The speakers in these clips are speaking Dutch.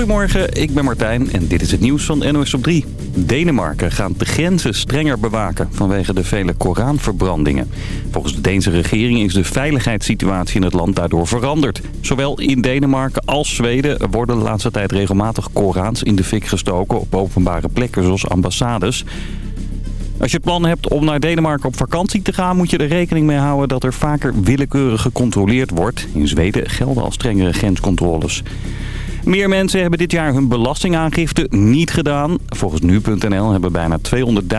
Goedemorgen, ik ben Martijn en dit is het nieuws van NOS op 3. Denemarken gaat de grenzen strenger bewaken vanwege de vele Koranverbrandingen. Volgens de Deense regering is de veiligheidssituatie in het land daardoor veranderd. Zowel in Denemarken als Zweden worden de laatste tijd regelmatig Korans in de fik gestoken op openbare plekken zoals ambassades. Als je het plan hebt om naar Denemarken op vakantie te gaan... moet je er rekening mee houden dat er vaker willekeurig gecontroleerd wordt. In Zweden gelden al strengere grenscontroles. Meer mensen hebben dit jaar hun belastingaangifte niet gedaan. Volgens nu.nl hebben bijna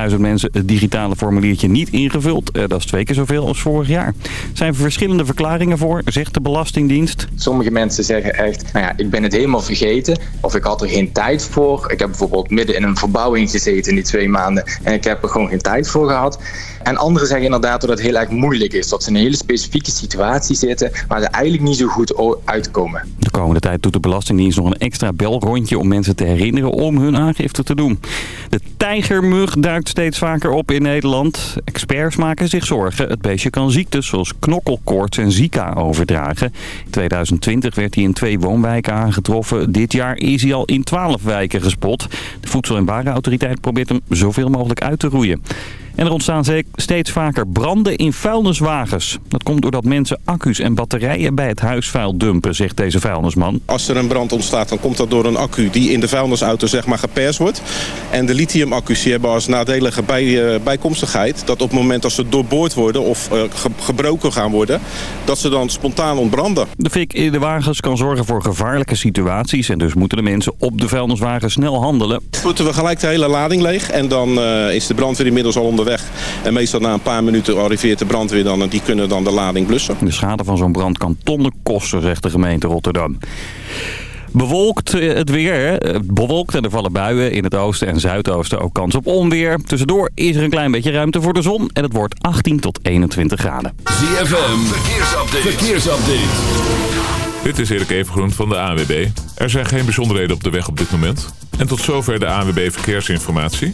200.000 mensen het digitale formuliertje niet ingevuld. Eh, dat is twee keer zoveel als vorig jaar. Er zijn verschillende verklaringen voor, zegt de Belastingdienst. Sommige mensen zeggen echt, nou ja, ik ben het helemaal vergeten. Of ik had er geen tijd voor. Ik heb bijvoorbeeld midden in een verbouwing gezeten in die twee maanden. En ik heb er gewoon geen tijd voor gehad. En anderen zeggen inderdaad dat het heel erg moeilijk is. Dat ze in een hele specifieke situatie zitten waar ze eigenlijk niet zo goed uitkomen. De komende tijd doet de Belastingdienst nog een extra belrondje om mensen te herinneren om hun aangifte te doen. De tijgermug duikt steeds vaker op in Nederland. Experts maken zich zorgen. Het beestje kan ziektes zoals knokkelkoorts en zika overdragen. In 2020 werd hij in twee woonwijken aangetroffen. Dit jaar is hij al in 12 wijken gespot. De Voedsel- en Warenautoriteit probeert hem zoveel mogelijk uit te roeien. En er ontstaan steeds vaker branden in vuilniswagens. Dat komt doordat mensen accu's en batterijen bij het huisvuil dumpen, zegt deze vuilnisman. Als er een brand ontstaat, dan komt dat door een accu die in de vuilnisauto zeg maar gepers wordt. En de lithiumaccu's hebben als nadelige bij, uh, bijkomstigheid... dat op het moment dat ze doorboord worden of uh, ge gebroken gaan worden... dat ze dan spontaan ontbranden. De fik in de wagens kan zorgen voor gevaarlijke situaties... en dus moeten de mensen op de vuilniswagen snel handelen. Moeten we gelijk de hele lading leeg en dan uh, is de brandweer inmiddels al onderweg en meestal na een paar minuten arriveert de brandweer dan en die kunnen dan de lading blussen. De schade van zo'n brand kan tonnen kosten, zegt de gemeente Rotterdam. Bewolkt eh, het weer. Eh, bewolkt en er vallen buien in het oosten en zuidoosten. Ook kans op onweer. Tussendoor is er een klein beetje ruimte voor de zon. En het wordt 18 tot 21 graden. ZFM, verkeersupdate. verkeersupdate. Dit is Erik Evengroen van de ANWB. Er zijn geen bijzonderheden op de weg op dit moment. En tot zover de ANWB Verkeersinformatie.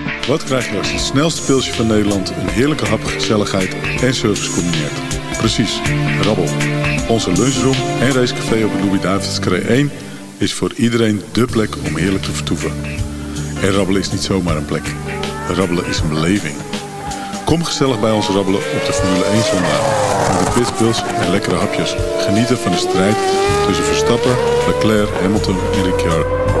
Wat krijg je als het snelste pilsje van Nederland... een heerlijke hap, gezelligheid en service combineert? Precies, rabbel. Onze lunchroom en racecafé op de Louis-David's 1... is voor iedereen dé plek om heerlijk te vertoeven. En rabbelen is niet zomaar een plek. Rabbelen is een beleving. Kom gezellig bij ons rabbelen op de Formule 1 zondag. Met de pitspils en lekkere hapjes. Genieten van de strijd tussen Verstappen, Leclerc, Hamilton en Ricciardo.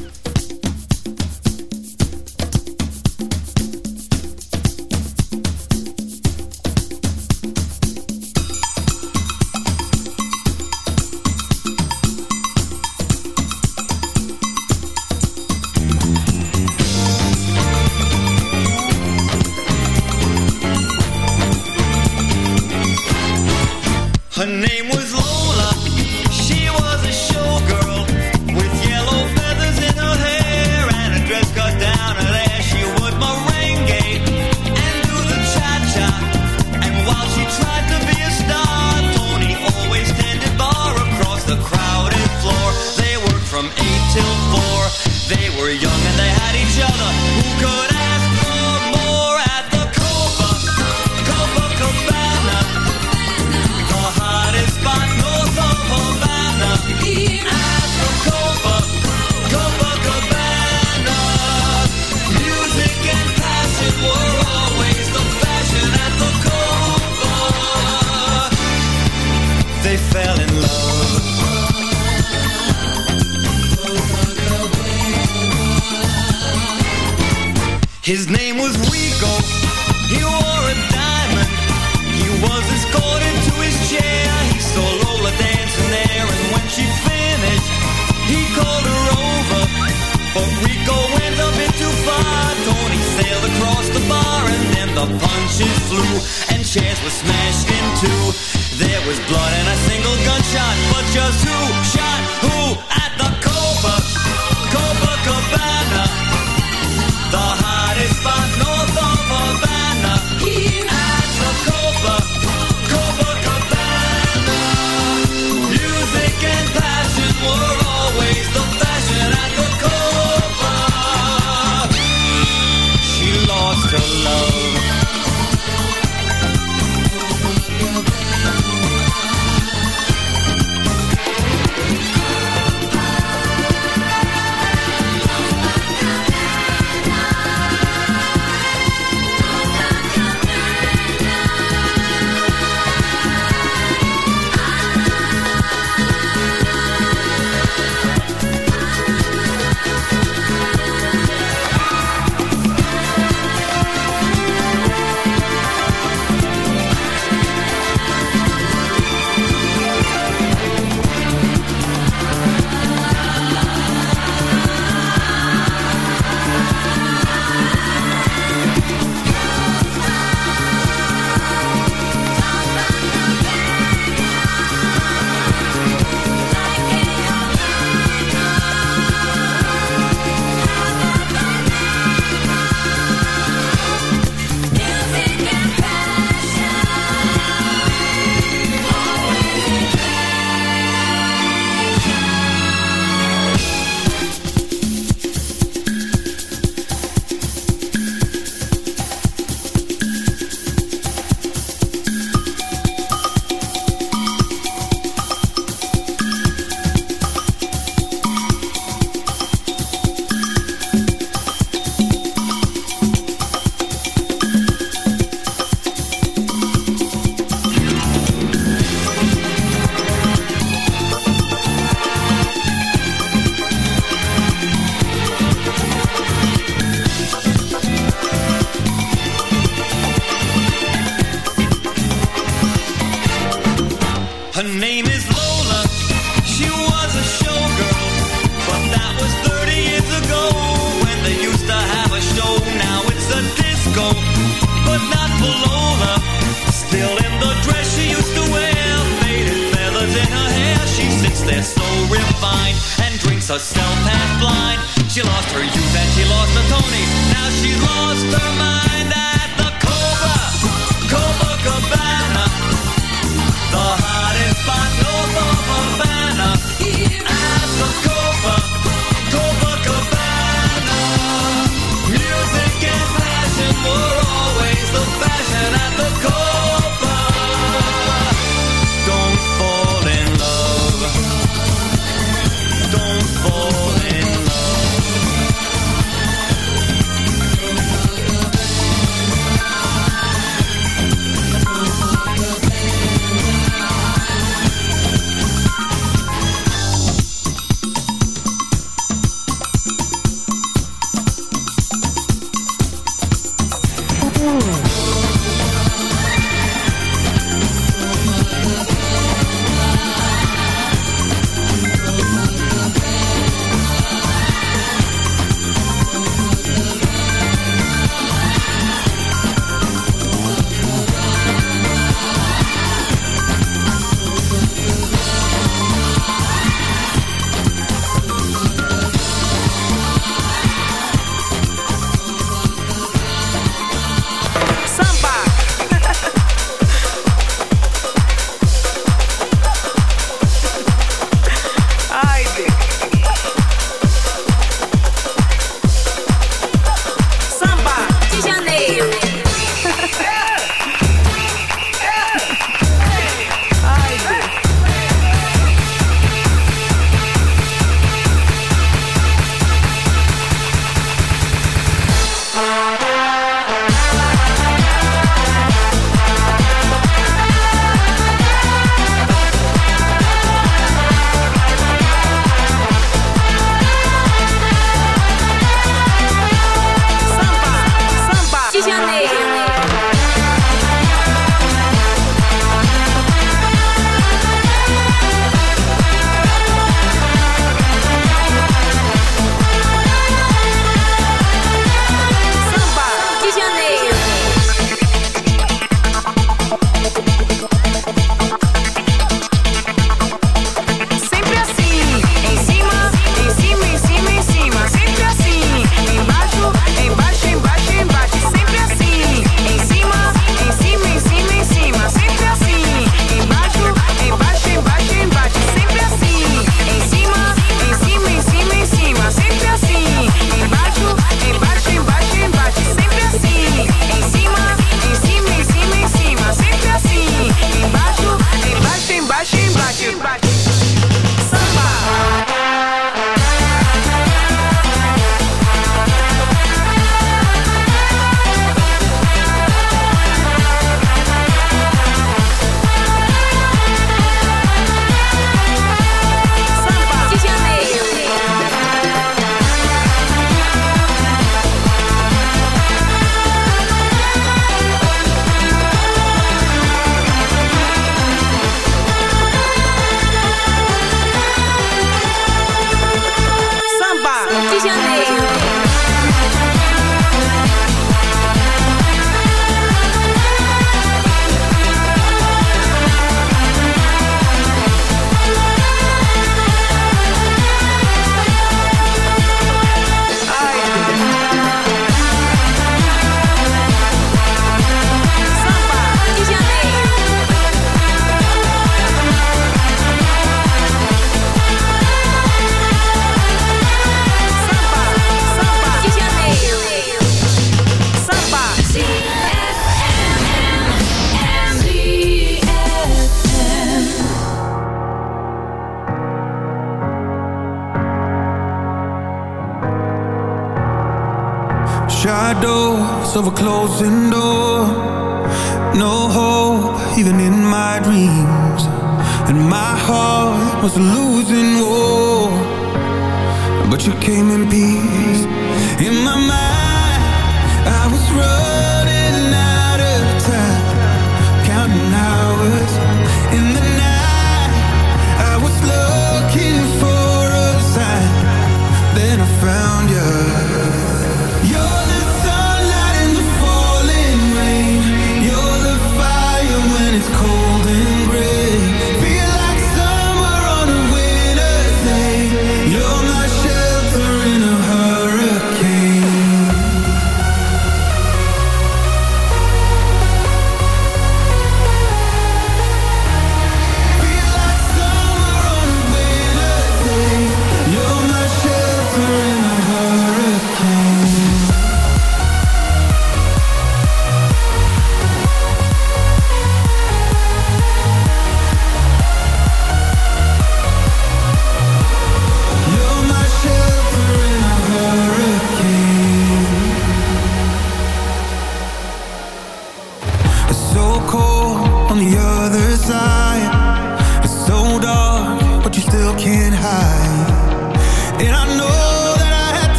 The cell passed blind. She lost her youth and she lost the Tony.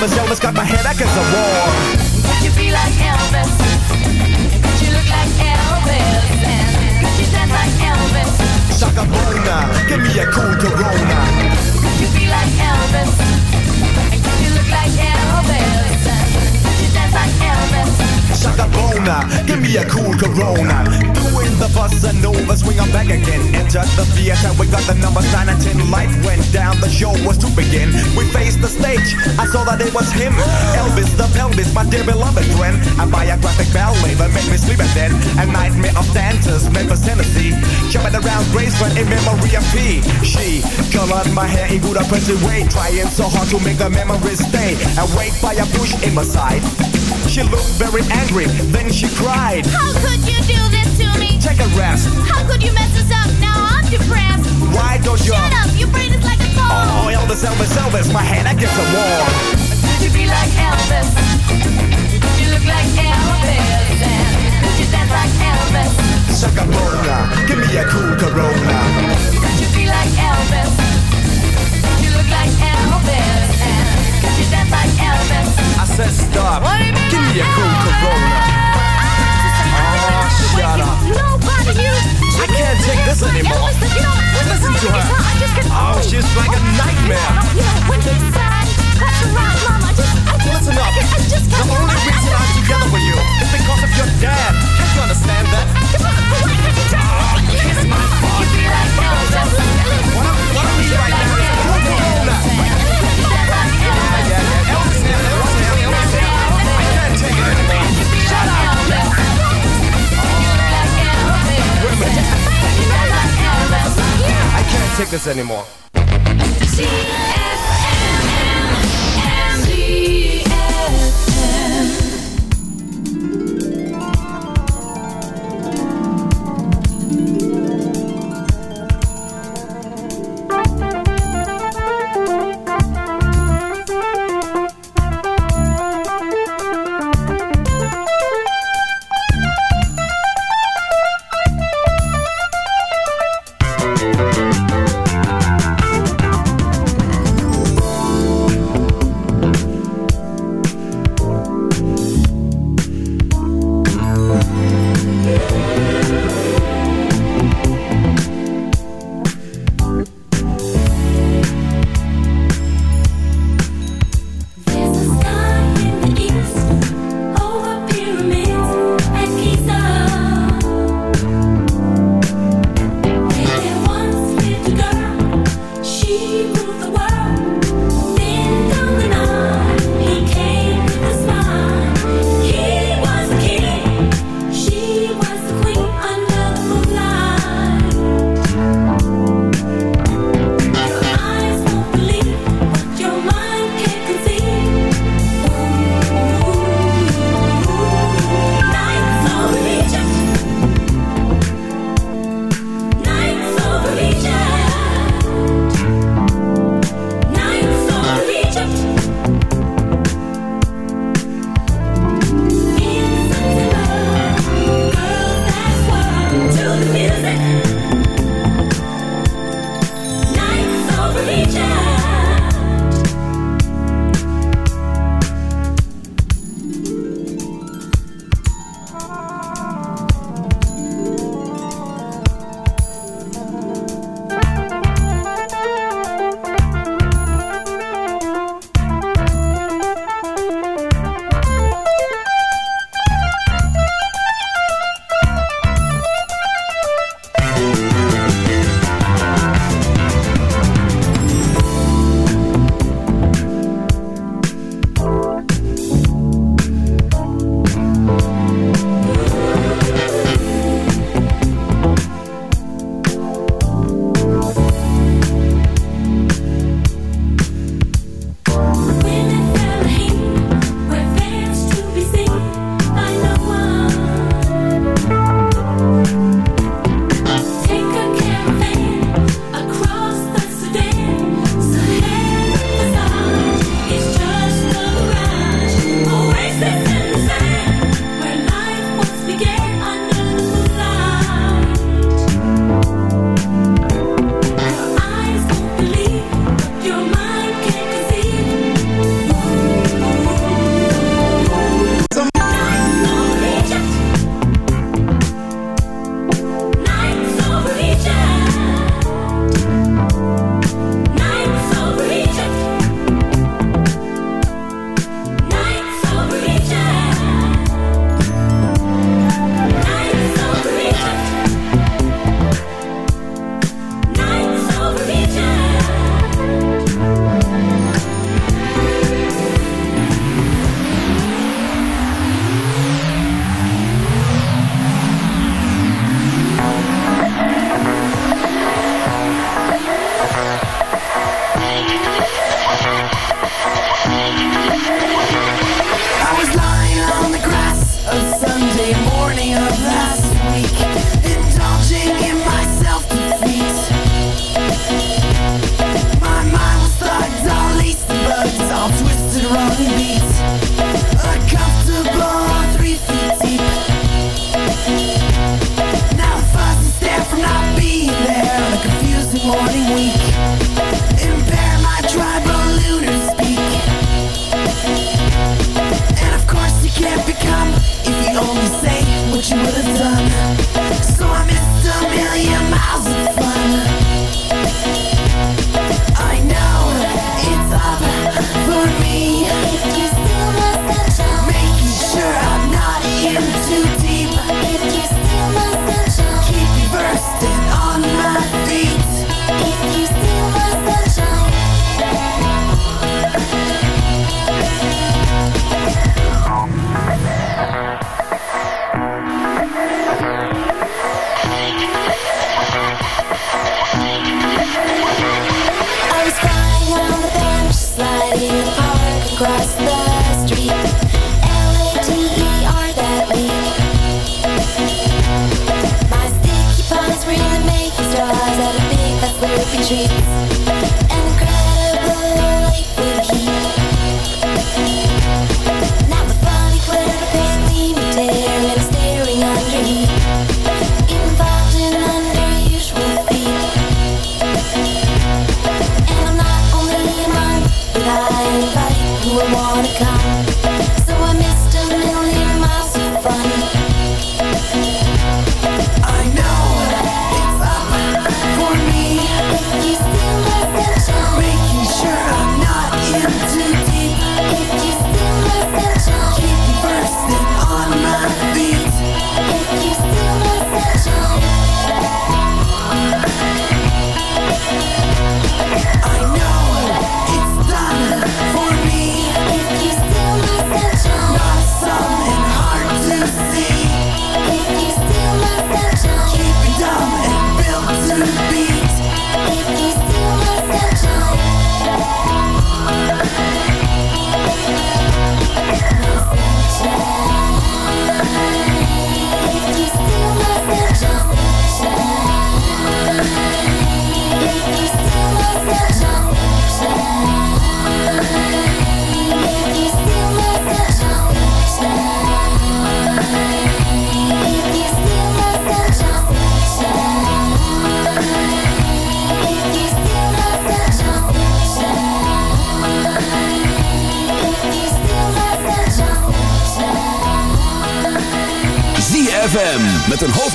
Elvis, Elvis got my hand. erased, but in memory of P. She colored my hair in good oppressive way, trying so hard to make the memories stay. Awake by a bush in my side. She looked very angry, then she cried. How could you do this to me? Take a rest. How could you mess us up? Now I'm depressed. Why don't you? Shut up, your brain is like a phone. Oh, Elvis, Elvis, Elvis, my hand against the wall. Could you be like Elvis? You look like Elvis like Elvis. Shaka Bona, give me a cool Corona. Could you be like Elvis? Could you look like Elvis? And could you dance like Elvis? I said stop. give like me a cool Elvis? Corona. Oh, shut up. Nobody you. I can't take this anymore. Elvis, you Listen to her. Oh, she's like a nightmare. You know, when he's sad, that's right, Mom. I just, I just, Listen up. I, I just the only reason I'm together with you because of your dad. Can't you understand that? Kiss my I, can't take anymore. I can't take this anymore.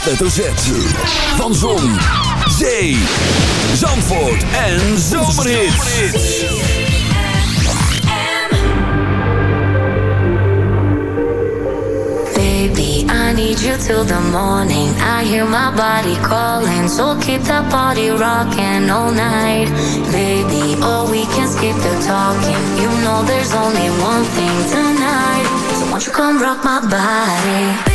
Hoofdletter Z. Van Zon, Zee, Zandvoort en Zomerhits. Baby, I need you till the morning. I hear my body calling, so keep that body rocking all night. Baby, oh, we can skip the talking. You know there's only one thing tonight. So won't you come rock my body?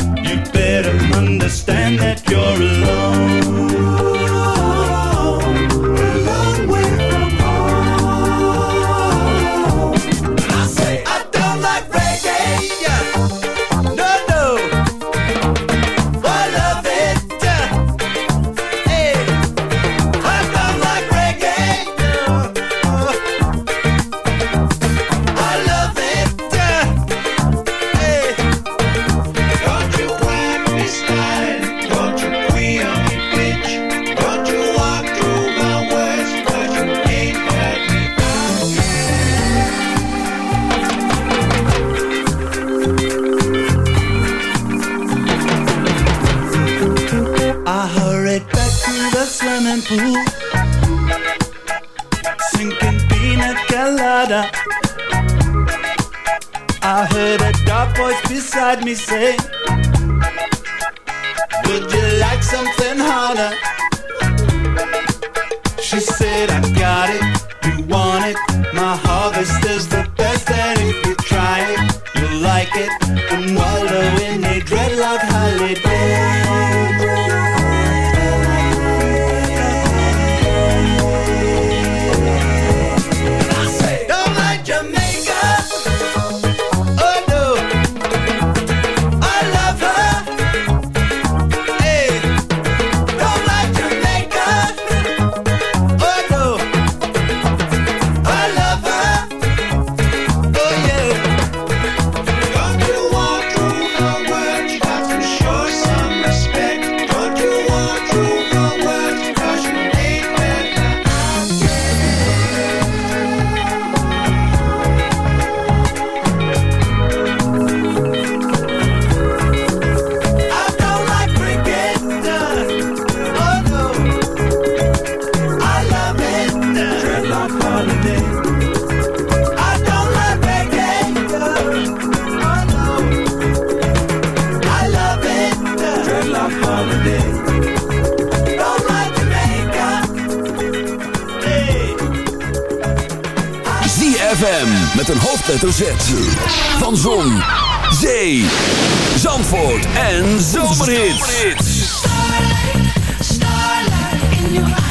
me say. van zon, zee, Zandvoort en Zomerhits. Starlight, starlight in your eyes.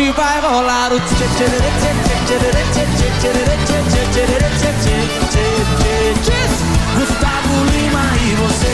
Tchê tchê tchê Gustavo Lima e você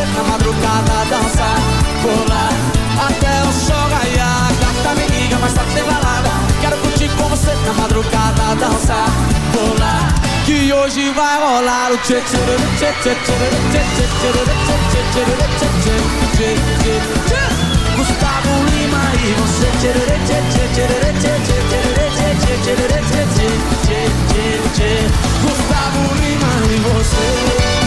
você na madrugada, dançar, pular até o sol raiar. Gata me liga, mas tá sem balada. Quero curtir com você na madrugada, dançar, pular. Que hoje vai rolar o tchê tchê tchê tchê tchê tchê tchê tchê tchê tchê tchê tchê Gustavo Lima e você tchê tchê tchê tchê tchê tchê tchê tchê tchê tchê Gustavo Lima e você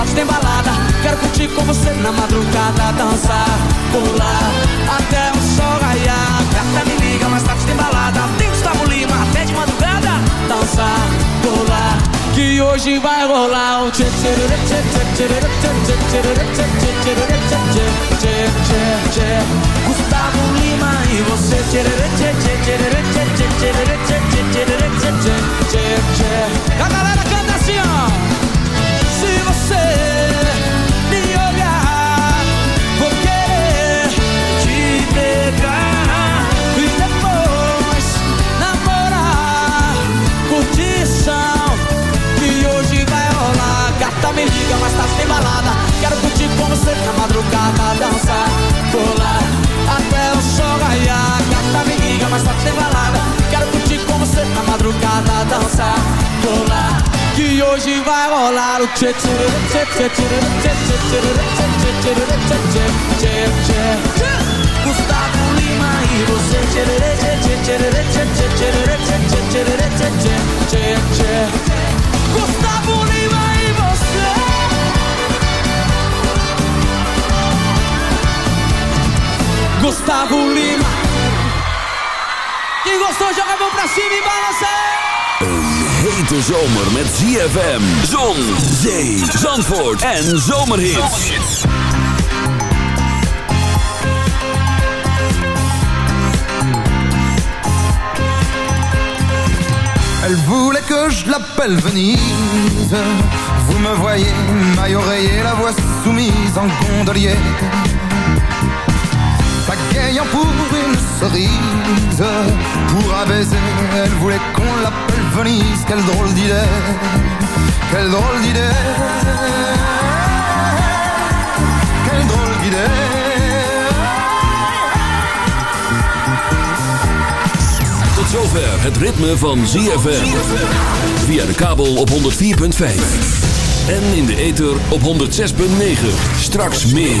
tarde tem balada Quero curtir com você na madrugada Dançar, pular, até o sol raiar Gata me liga, mais tarde tem balada Tem Gustavo Lima, até de madrugada Dançar, pular, que hoje vai rolar o tchê tchê tchê tchê tchê tchê tchê tchê Gustavo Lima e você tchê tchê tchê tchê tchê tchê tchê tchê tchê tchê tchê tchê A galera canta assim, ó rolar o tchê tchê tchê tchê tchê tchê Gustavo Lima e você tchê tchê tchê tchê tchê tchê tchê tchê Gustavo Lima e você Gustavo Lima Quem gostou joga a mão pra cima e balança Hete zomer met ZFM, zon, zee, zandvoort en zomerhits. Elle voulait que je l'appelle Venise. Vous me voyez, maille oreiller, la voix soumise en gondolier. Pagayant pour une cerise, pour un baiser, elle voulait qu'on l'appelle Venise. Quelle drôle d'idée, quelle drôle d'idée, quelle drôle d'idée. Tot zover het ritme van ZFM. Via de kabel op 104.5. En in de ether op 106.9. Straks meer.